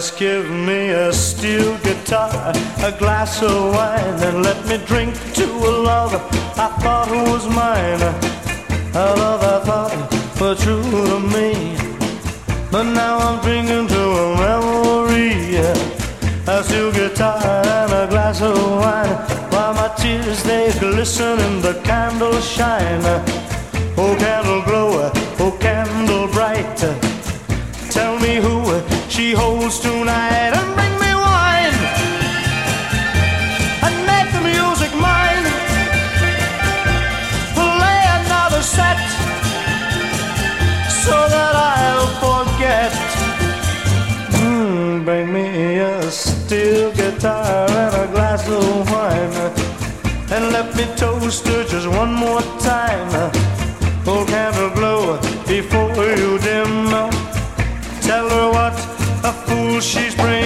just give me a steel guitar, a glass of wine, and let me drink to a love I thought was mine. A love I thought was true to me. But now I'm drinking to a memory. A steel guitar and a glass of wine. While my tears they glisten in the candles shine. Oh, candle glow, oh, candle bright. Tell me who she holds tonight and bring me wine and make the music mine. Play another set so that I'll forget. Mm, bring me a steel guitar and a glass of wine and let me toast her just one more time. Oh, candle glow before you dim. She's bring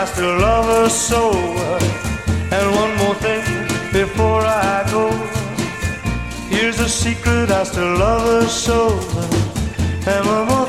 I still love her so. And one more thing before I go. Here's a secret, I still love her so. And one more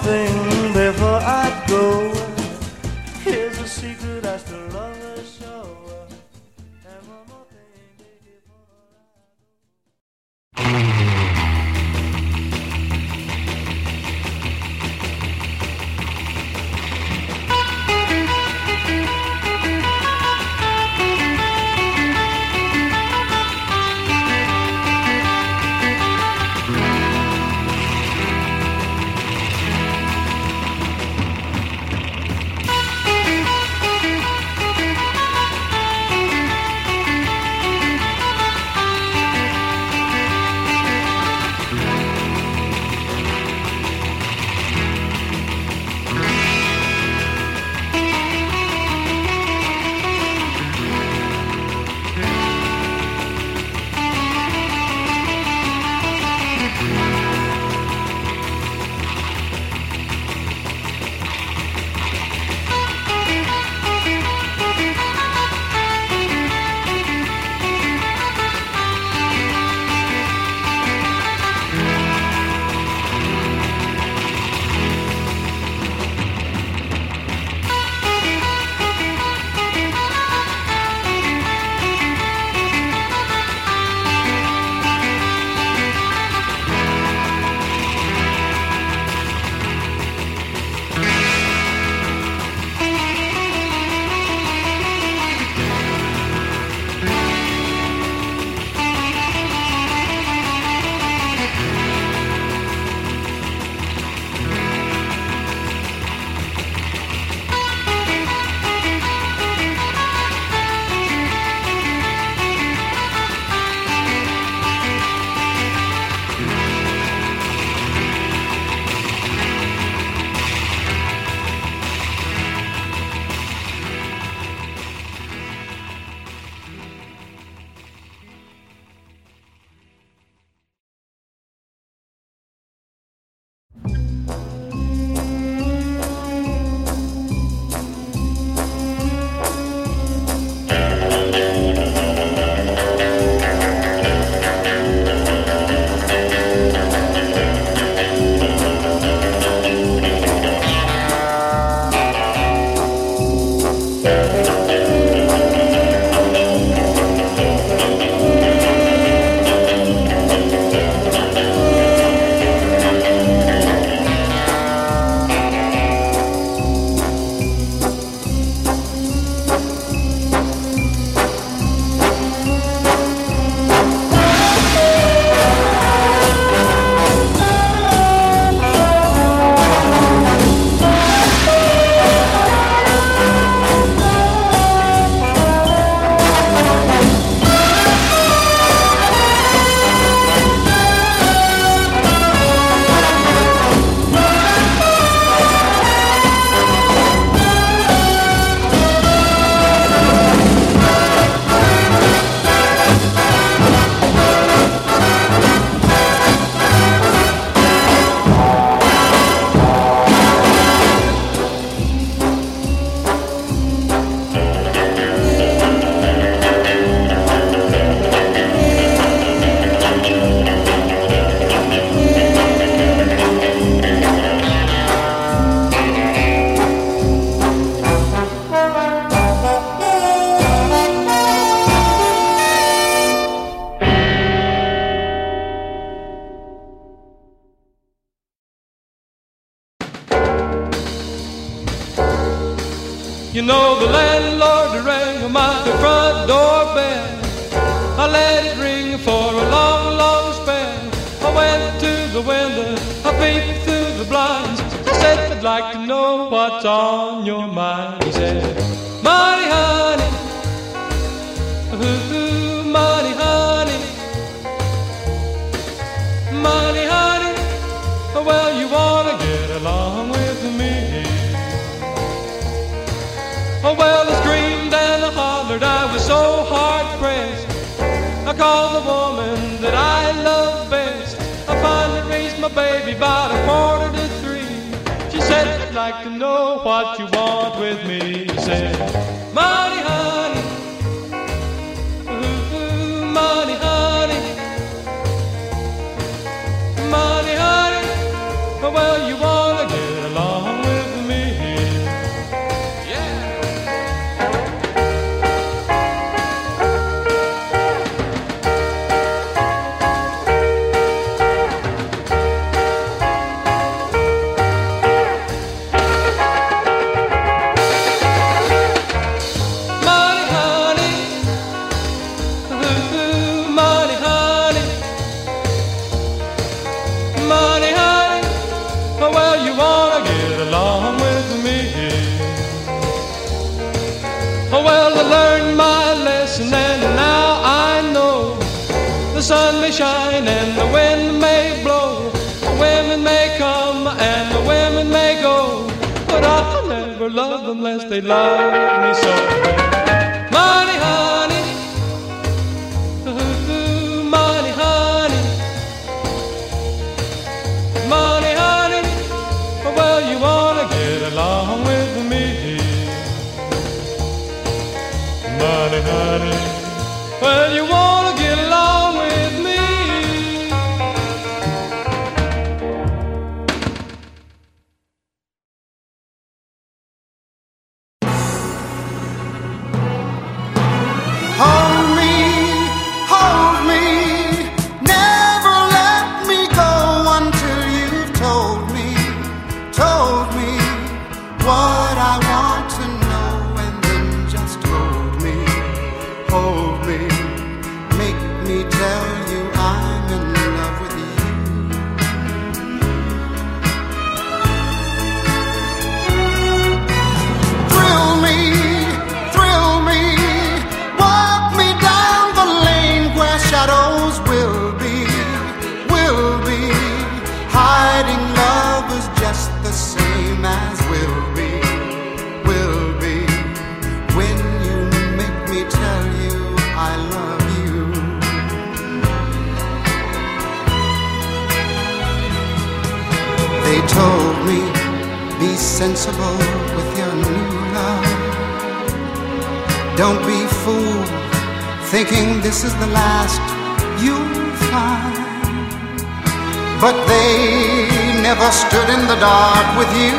ever stood in the dark with you,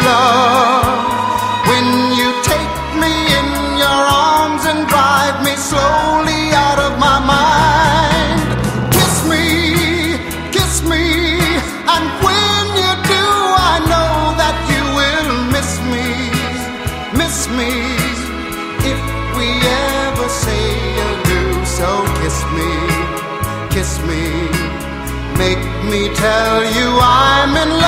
love. When tell you I'm in love.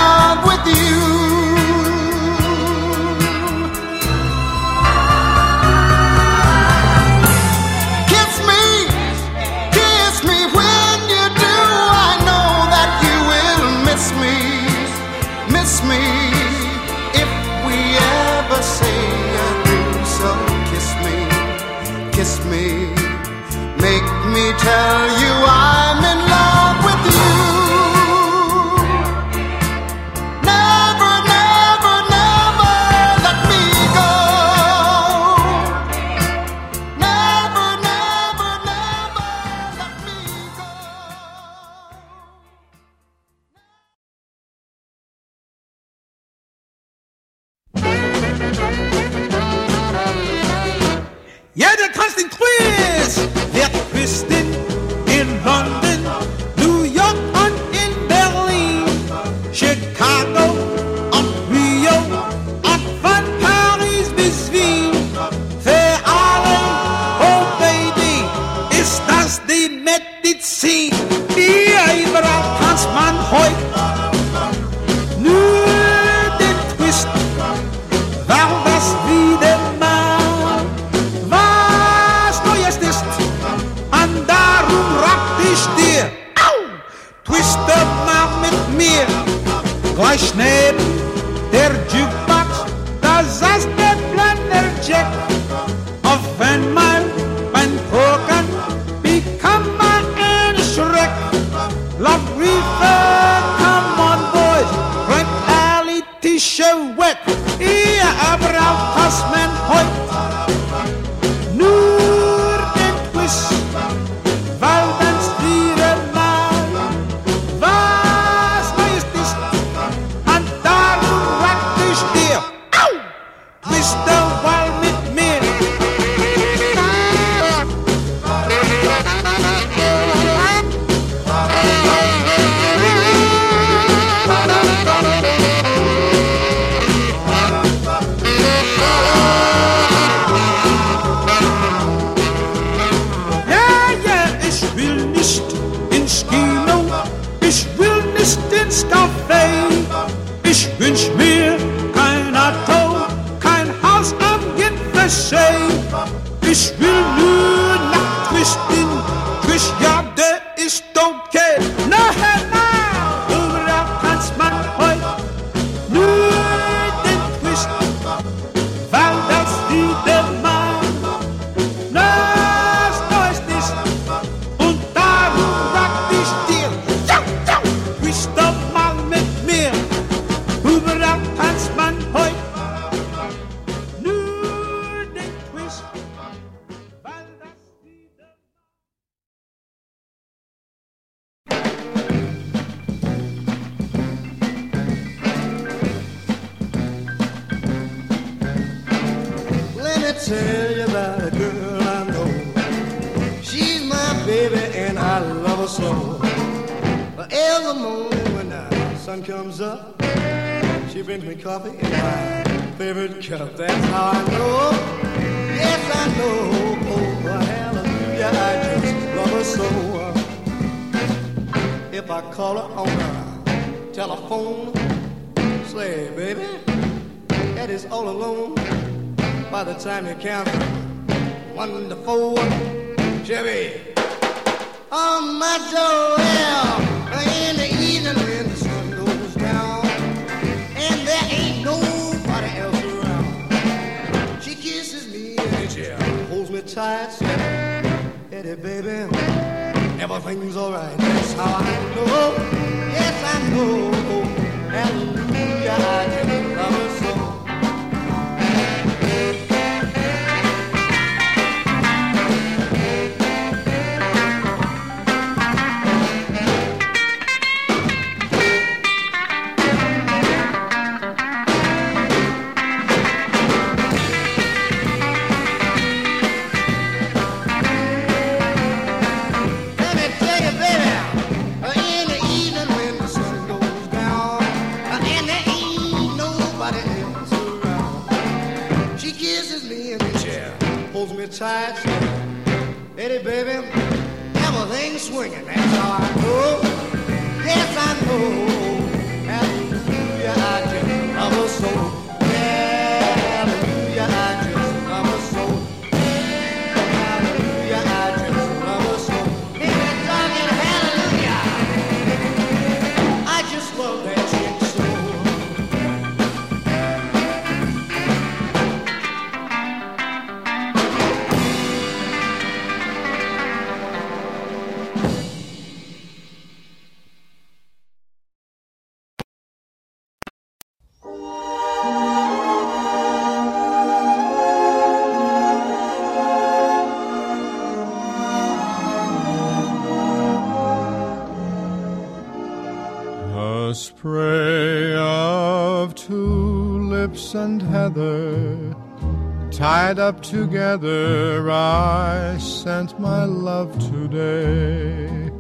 up together, I sent my love today.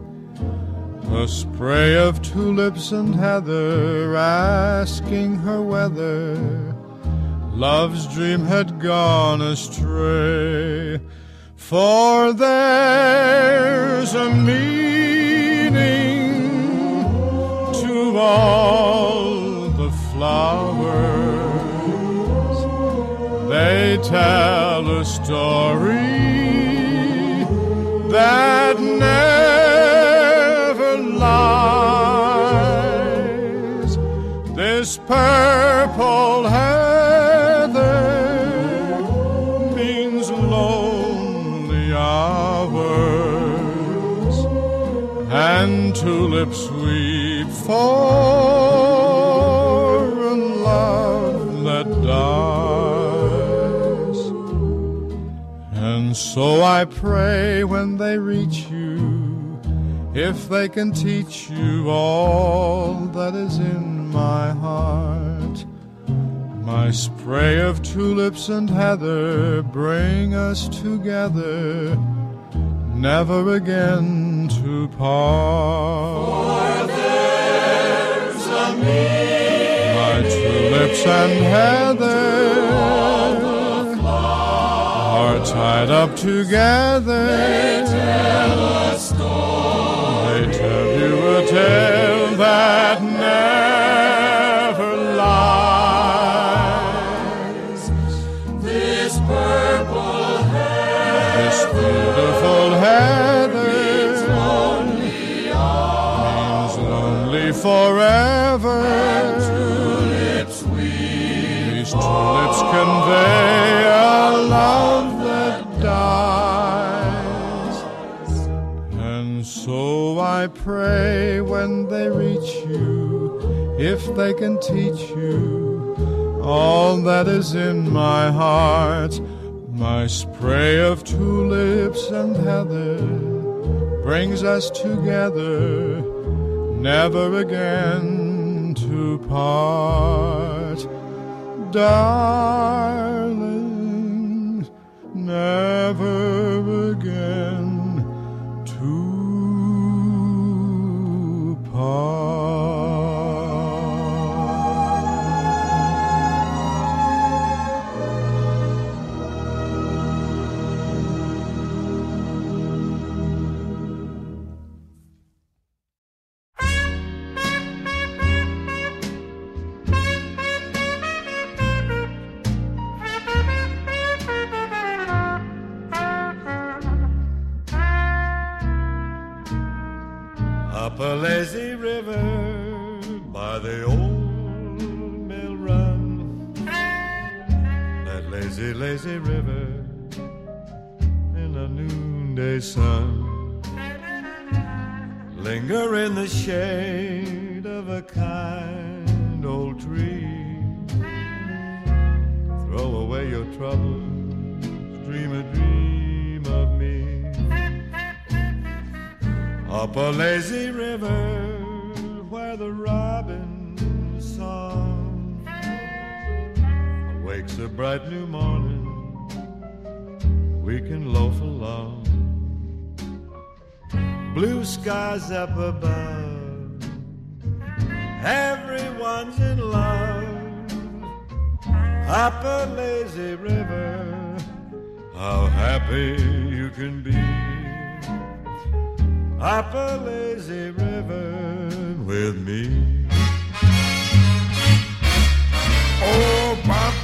A spray of tulips and heather, asking her whether love's dream had gone astray. For there's a meaning to all the flowers they tell a story that never lies. This purple heather means lonely hours and tulips weep for. So I pray when they reach you if they can teach you all that is in my heart. My spray of tulips and heather bring us together, never again to part. For there's a me. My tulips and heather tied up together. They tell a story. They tell you a tale that never lies. This purple heather, this beautiful heather, means lonely, means lonely forever. And tulips weep. These tulips convey a love pray when they reach you, if they can teach you all that is in my heart. My spray of tulips and heather brings us together, never again to part. Darling, never again Up lazy, lazy river in the noonday sun. Linger in the shade of a kind old tree. Throw away your troubles, dream a dream of me. Up a lazy river where the robin's awakes a bright new morning, we can loaf along. Blue skies up above, everyone's in love. Up a lazy river, how happy you can be up a lazy river with me. Oh, Papa,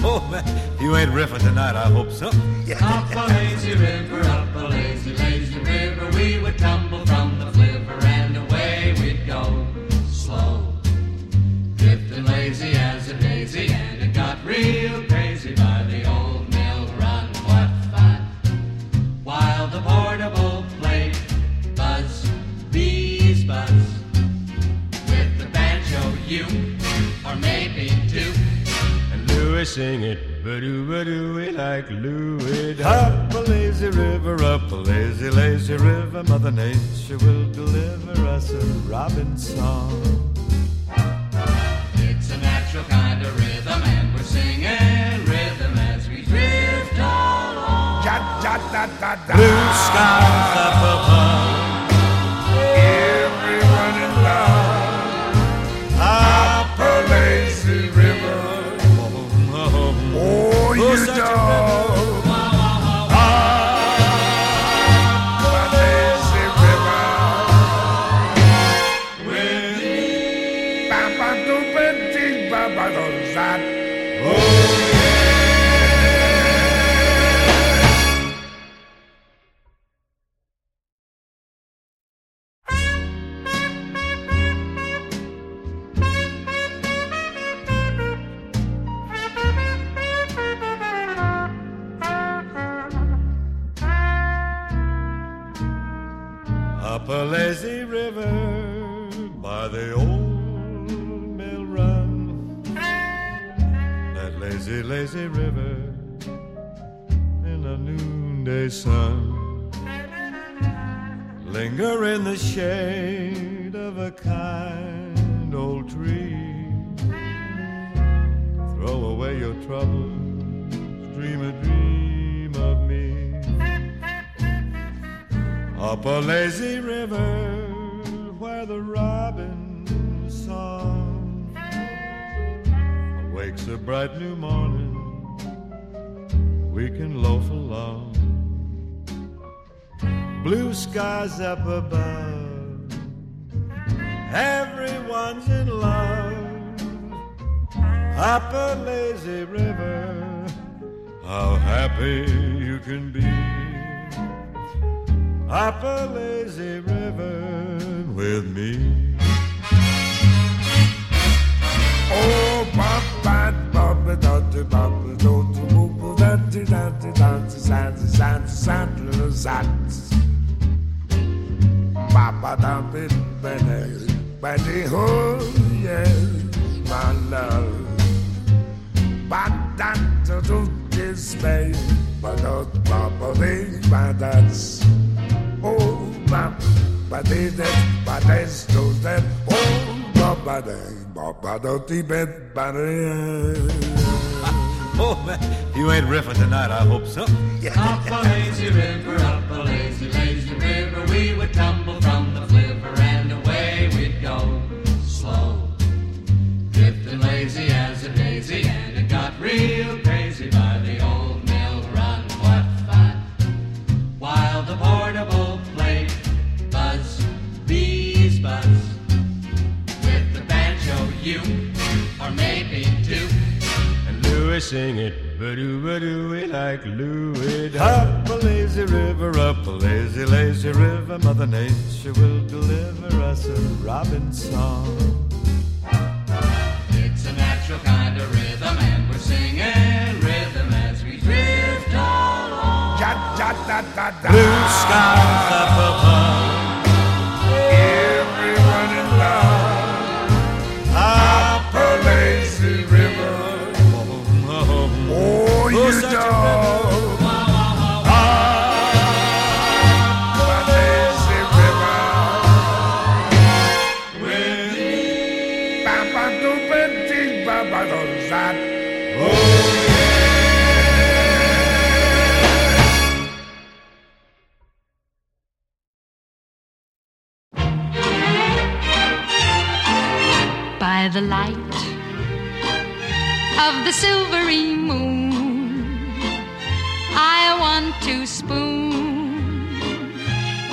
Oh, man, you ain't riffing tonight, I hope so. Up a lazy river, up a lazy, lazy river, we would tumble And Louis sing it, ba-doo, ba-doo, like Louis. Up a lazy river, up a lazy, lazy river, Mother Nature will deliver us a robin song. It's a natural kind of rhythm, and we're singing rhythm as we drift along. Ja, ja, da, da, da. Blue skies up above, oh, man, you ain't riffing tonight, I hope so. Up a lazy river, up a lazy, lazy river, we would tumble from the flivver and away we'd go. Slow, drifting lazy as a daisy, and it got real crazy And Louis sing it, ba-doo, ba-doo, we like Louis. Up a lazy river, up a lazy, lazy river, Mother Nature will deliver us a robin song. It's a natural kind of rhythm, and we're singing rhythm as we drift along. Ja, ja, da, da, da. Blue skies up above, do, za. by the light of the silvery moon. To spoon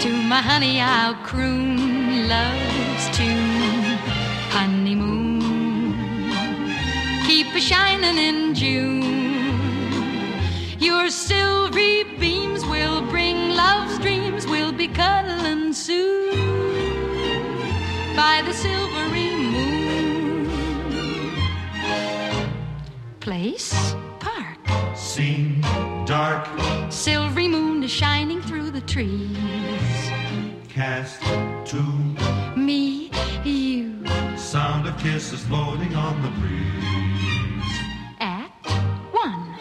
to my honey, I'll croon love's tune. Honeymoon, keep a shining in June. Your silvery beams will bring love's dreams. We'll be cuddling soon by the silvery moon. Place, park, Scene dark, silvery moon is shining through the trees. cast to Me, you, sound of kisses floating on the breeze. act one.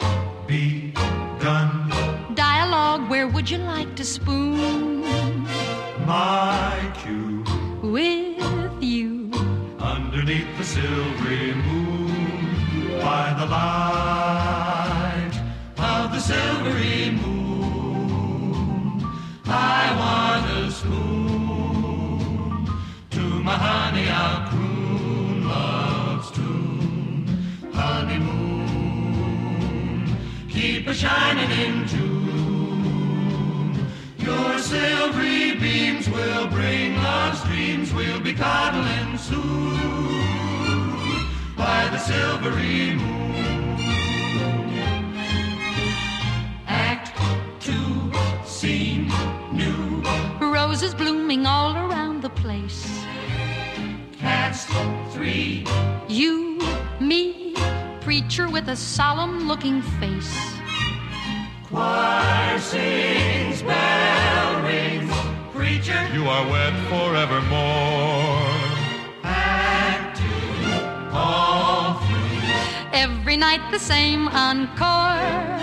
Begun, Dialogue, where would you like to spoon? my cue With you, underneath the silvery moon by the light silvery moon. I want a spoon to my honey I'll croon love's tune. Honeymoon, keep a shining in June. Your silvery beams will bring love's dreams. We'll be coddling soon by the silvery moon. roses blooming all around the place. Cast three. You, me, preacher with a solemn looking face. Choir sings, bell rings, preacher, you are wed forevermore. And two, all three. Every night the same encore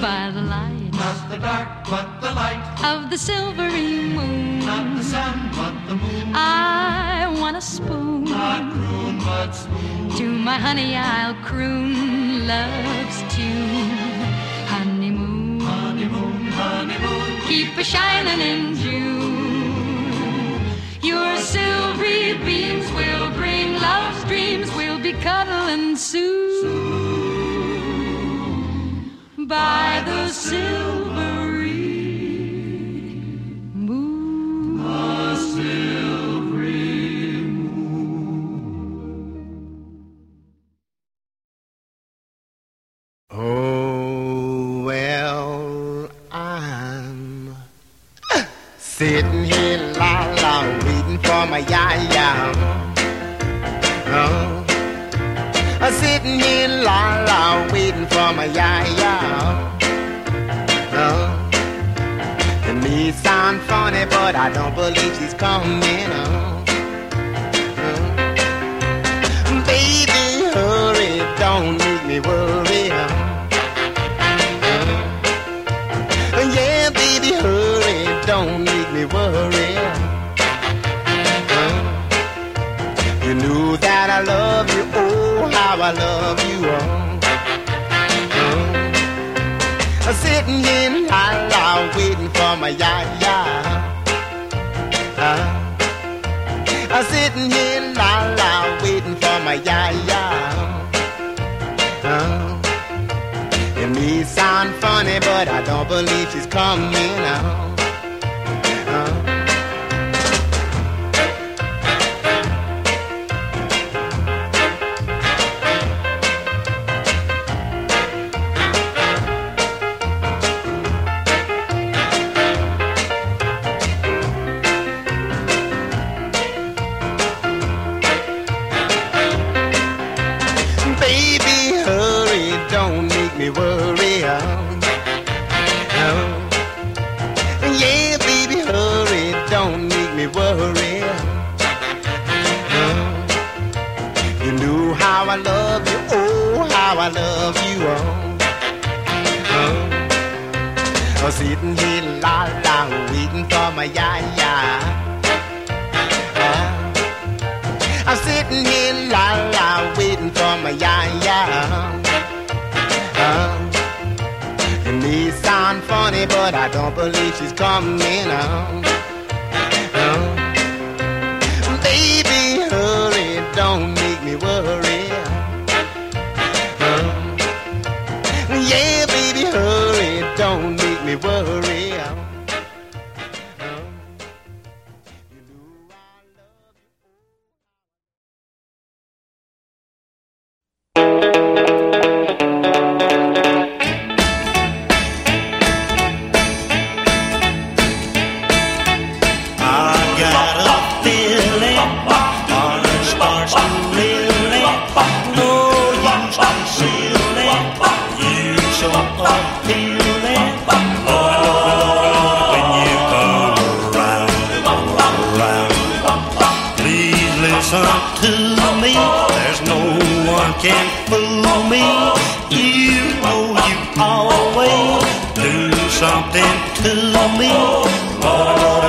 by the light not the dark, but the light of the silvery moon. Not the sun, but the moon. I want a spoon. Not croon, but spoon. To my honey, I'll croon love's tune. Honeymoon, honeymoon, honeymoon. Keep a shining in June. Your silvery beams will bring love's dreams. We'll be cuddling soon. soon by the silver. I don't believe she's coming home. come can't fool me. You know you always do something to me. Lord,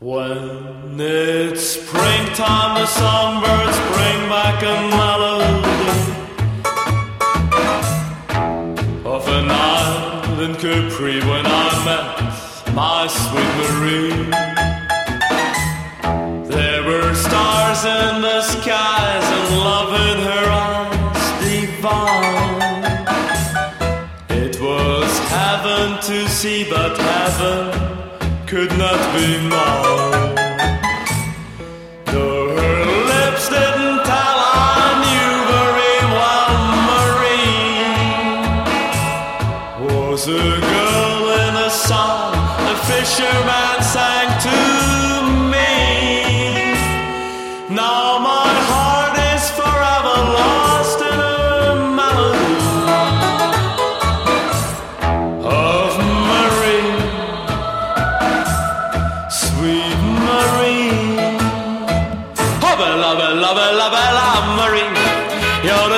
When it's springtime, the songbirds bring back a melody of an island in Capri when I met my sweet Marie. There were stars in the skies and love in her eyes divine. It was heaven to see, but heaven could not be more.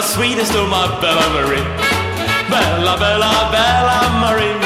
the sweetest of my Bella Marie. Bella, Bella, Bella Marie.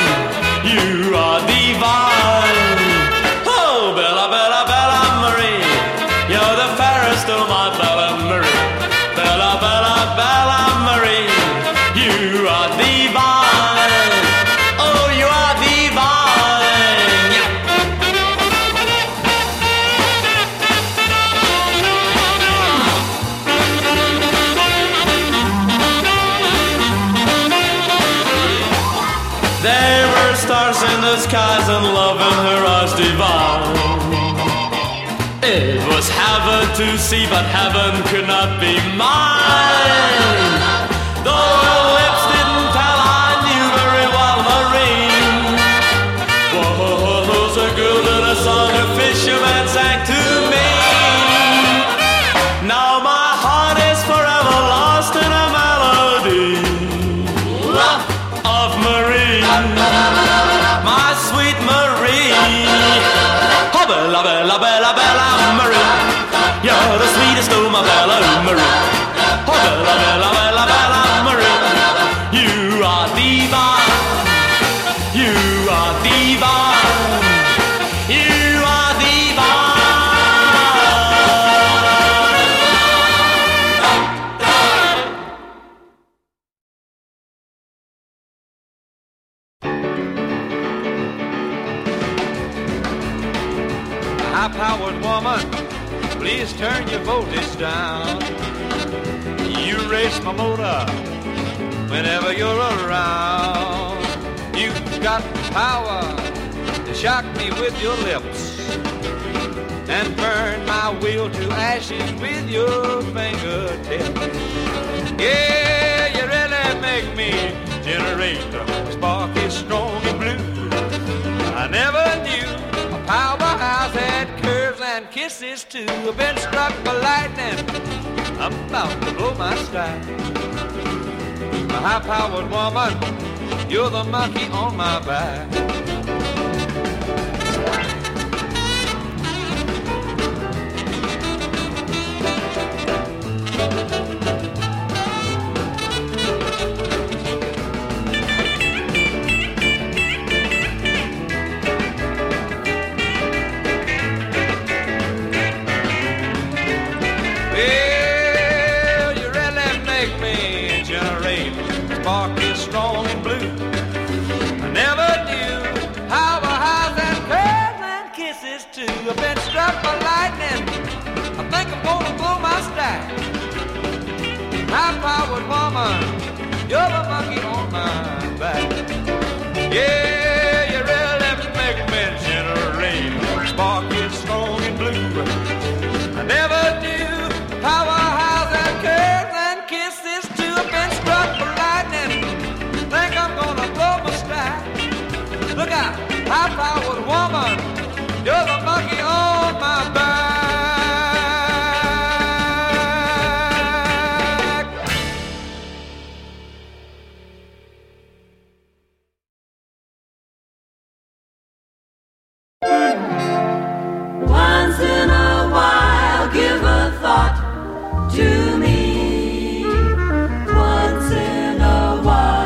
monkey on my back. Once in a while, give a thought to me. Once in a while.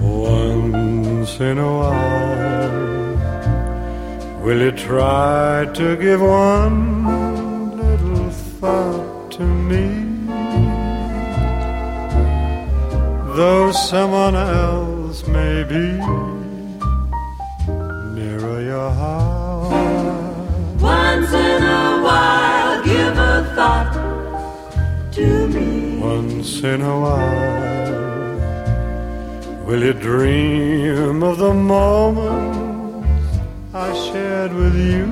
Once in a while, will you try to give one little thought to me? Though someone else may be to me. Once in a while, will you dream of the moments I shared with you?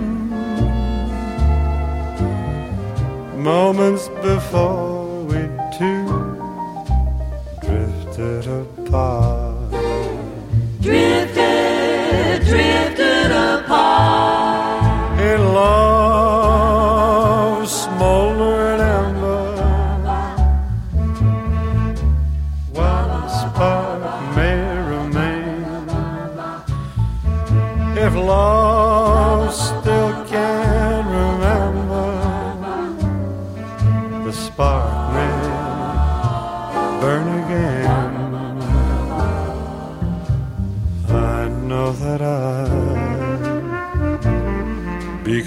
Moments before we two drifted apart. Drifted, drifted.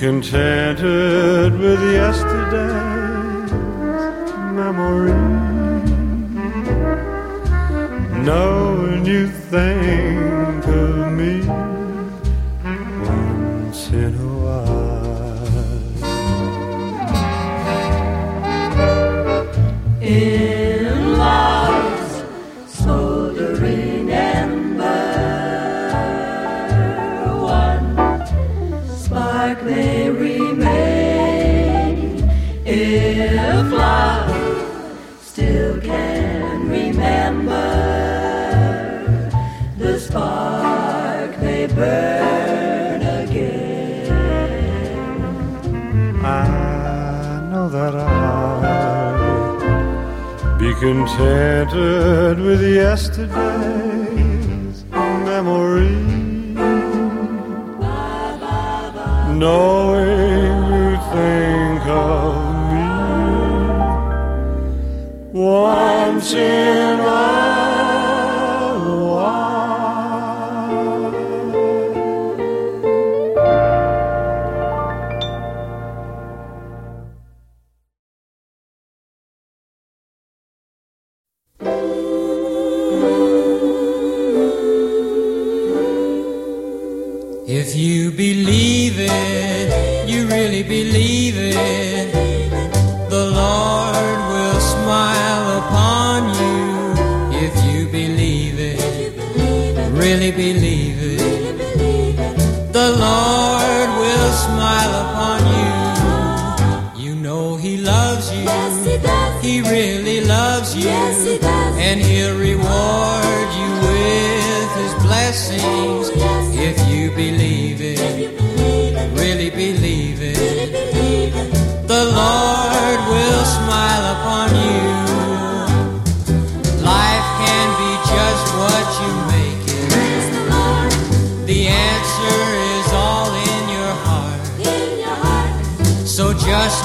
contented with yesterday's memory, knowing new things. night. Be contented with yesterday's memory. Knowing you think of me once in my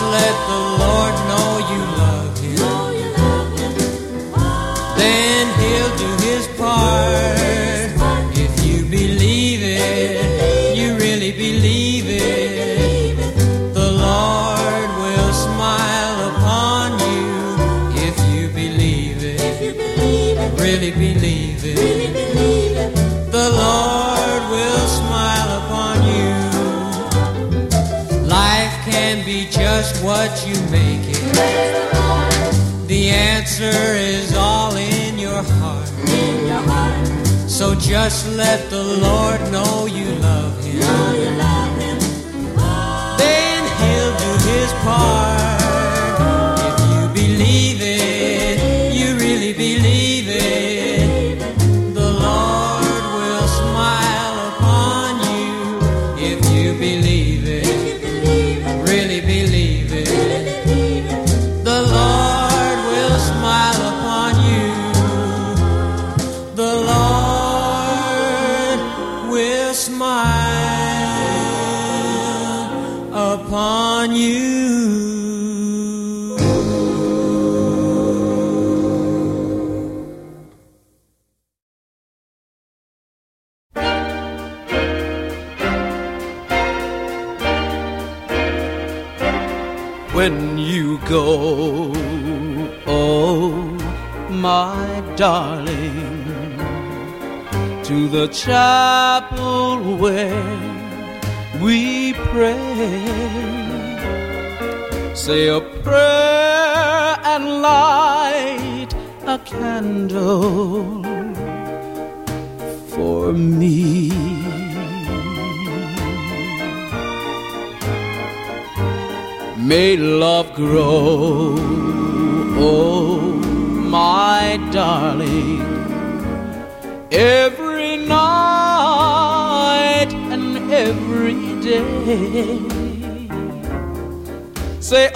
let the So just let the Lord know you love him. Know you love him. Oh. Then he'll do his part. you. say a prayer and light a candle for me. May love grow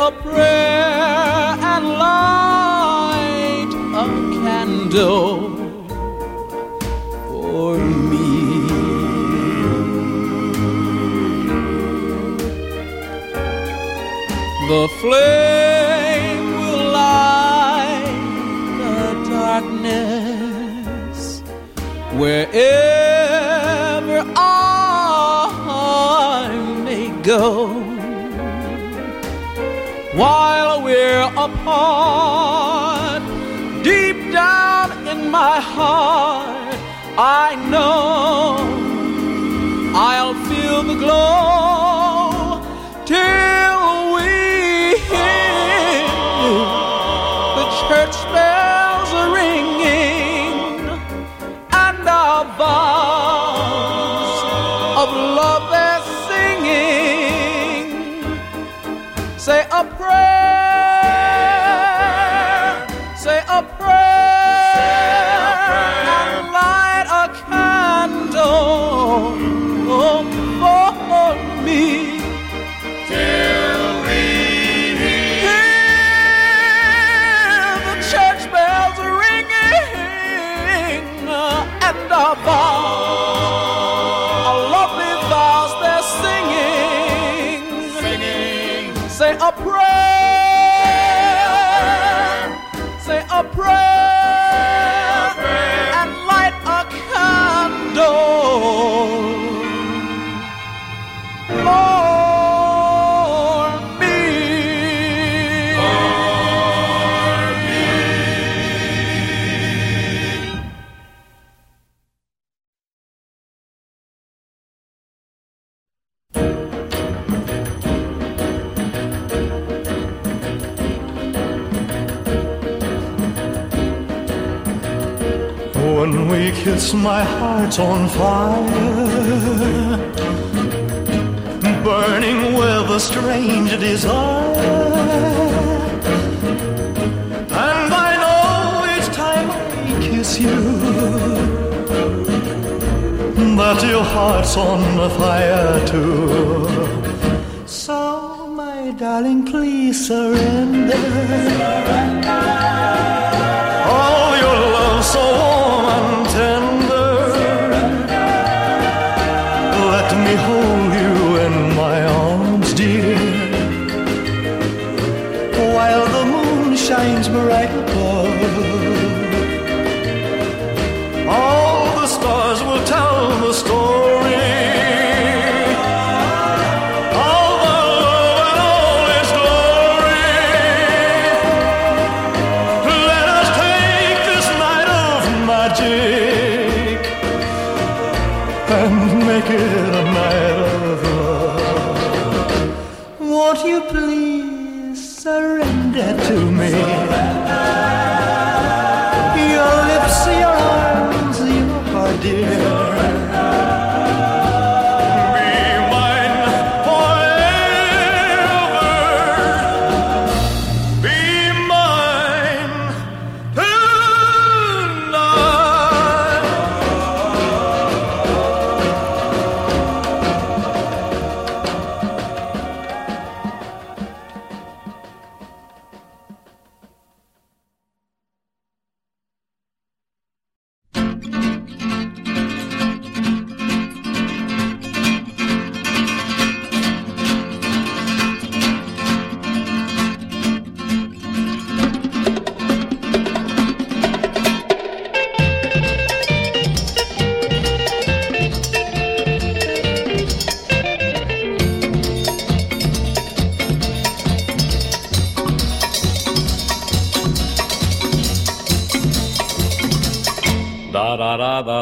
a prayer. my heart's on fire, burning with a strange desire. And I know each time I kiss you that your heart's on fire too. So, my darling, please surrender. surrender. All your love so warm and tender.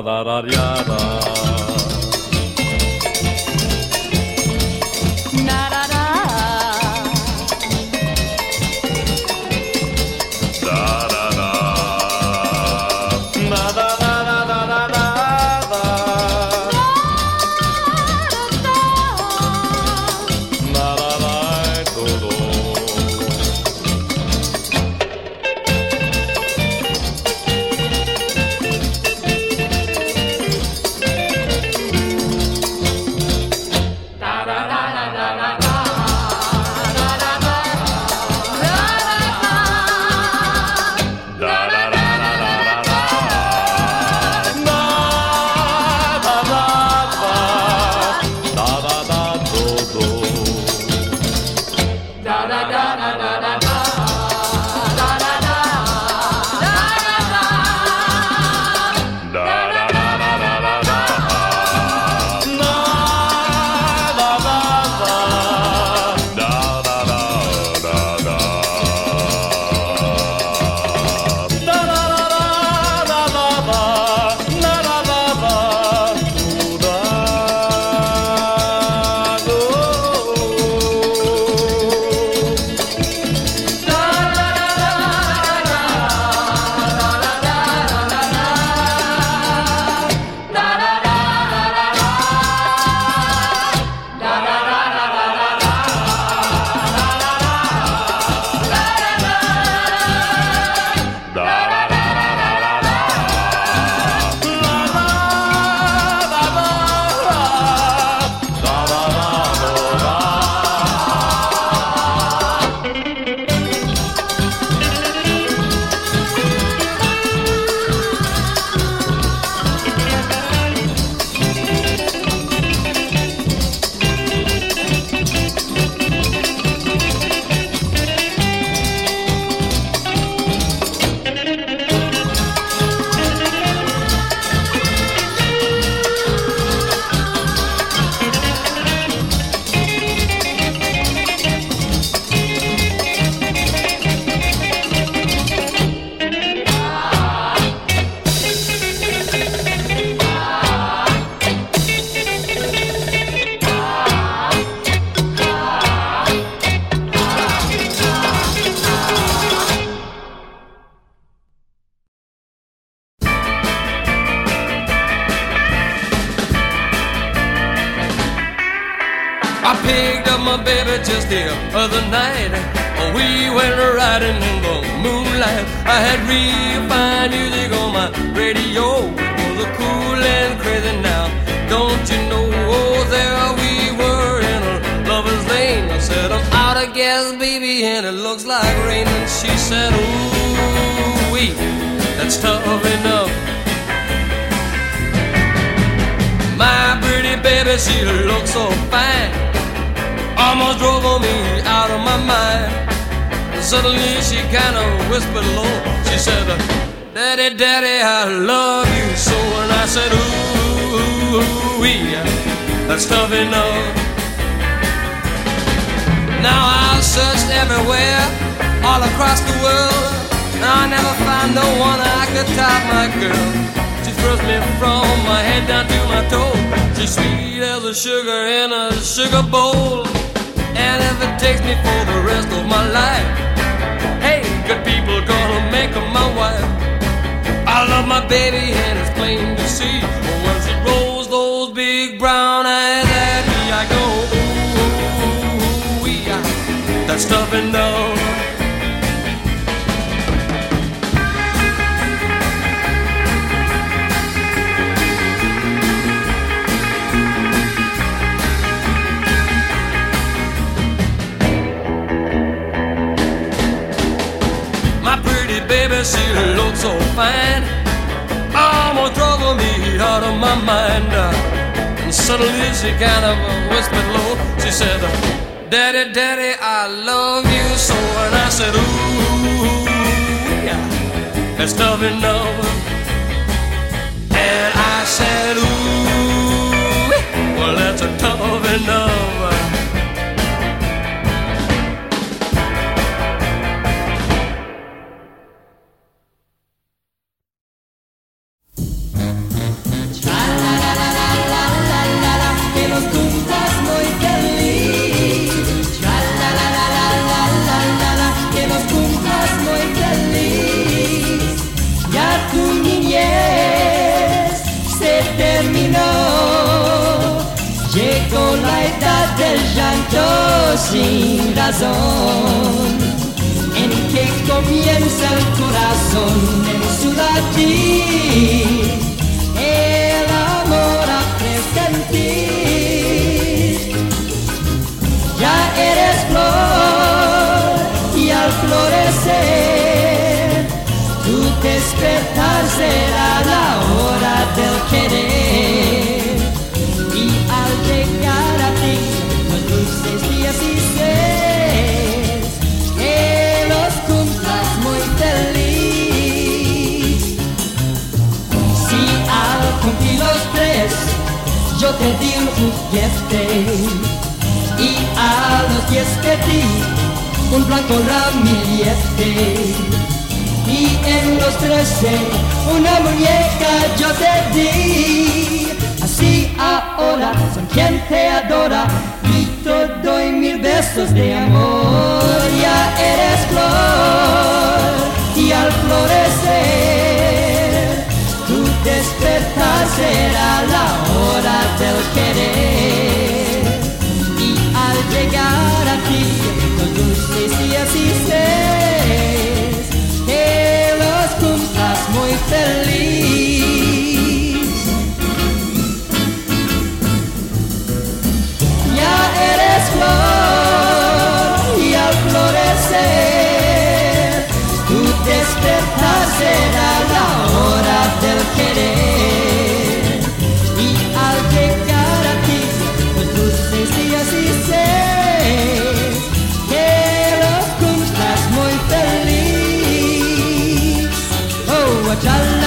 da da da da sweet as a sugar in a sugar bowl. And if it takes me for the rest of my life, hey, good people gonna make her my wife. I love my baby and it's plain to see. But when she rolls those big brown eyes at me, I go, ooh, wee, ah, that's tough enough. My she looks so fine. Almost drove me out of my mind. And suddenly she kind of whispered low. She said, Daddy, Daddy, I love you so. And I said, Ooh, yeah, that's tough enough. And I said, Ooh, well, that's a tough enough. Sin razón. En que comienza el corazón en su. El amor a presentir. Ya eres flor y al florecer, tu despertar será la hora del querer. Yo te di un juguete y a los diez te di un blanco ramillete y en los trece una muñeca yo te di. Así ahora son quien te adora y te doy mil besos de amor. Ya eres flor y al florecer tu despertar será la delas querer. E ao chegar aqui, quando sei se 잘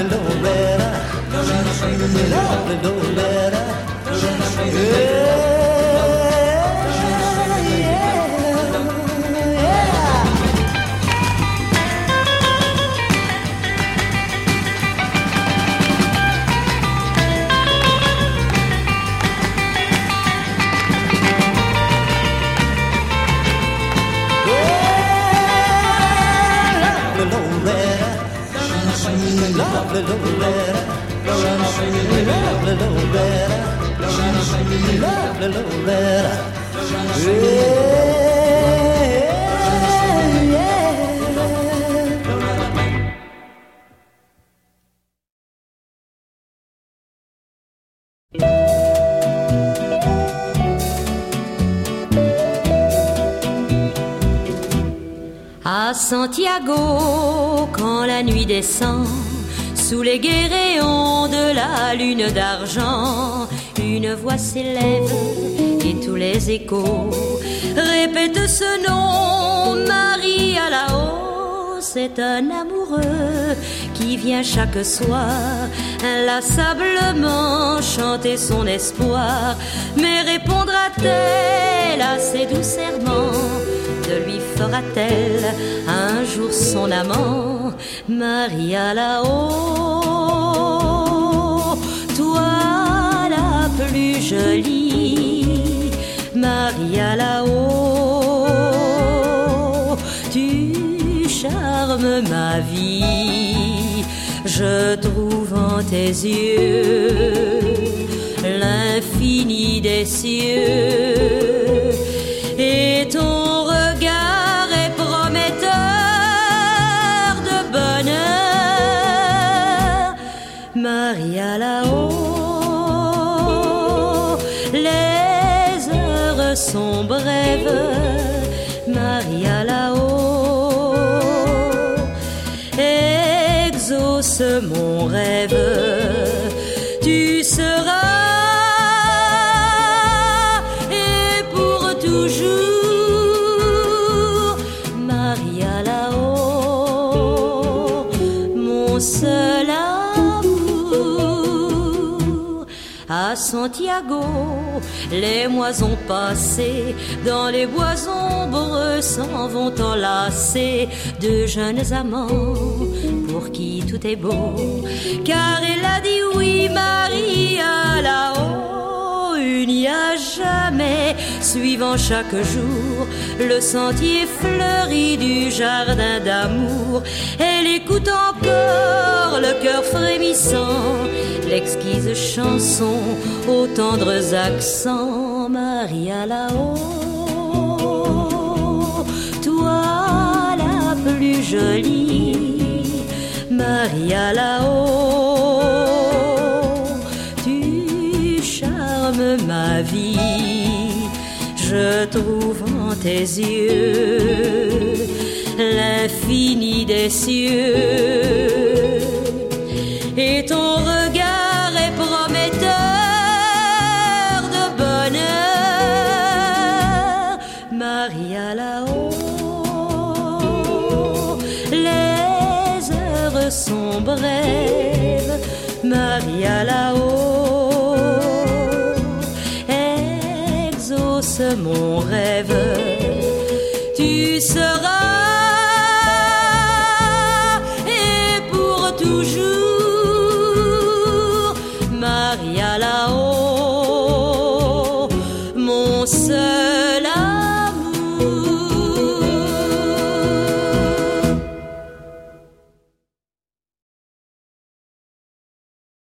Lovely know better. a lovely know better. Yeah. Lovely Loretta, lovely Loretta. Lovely Loretta, lovely Loretta, lovely Loretta. Yeah, sous les guéréons de la lune d'argent, une voix s'élève et tous les échos répètent ce nom, Marie à la haut. C'est un amoureux qui vient chaque soir inlassablement chanter son espoir. Mais répondra-t-elle à serments De lui fera-t-elle un jour son amant Marie à la haut, toi la plus jolie, Marie à la haut, tu charmes ma vie. Je trouve en tes yeux l'infini des cieux et ton là-haut. Les heures sont brèves, Maria là-haut. Exauce mon rêve. Les mois ont passé, dans les bois ombres s'en vont enlacer de jeunes amants pour qui tout est beau. Car elle a dit oui, Marie à la haut, il n'y a jamais, suivant chaque jour, le sentier fleuri du jardin d'amour. Elle écoute encore le cœur frémissant, l'exquise chanson aux tendres accents. Marie à la haut, toi la plus jolie, Marie à la haut, tu charmes ma vie. Je trouve tes yeux l'infini des cieux et ton regard est prometteur de bonheur. Marie à la haut, les heures sont brèves. Marie à la haut, exauce mon rêve. Tu seras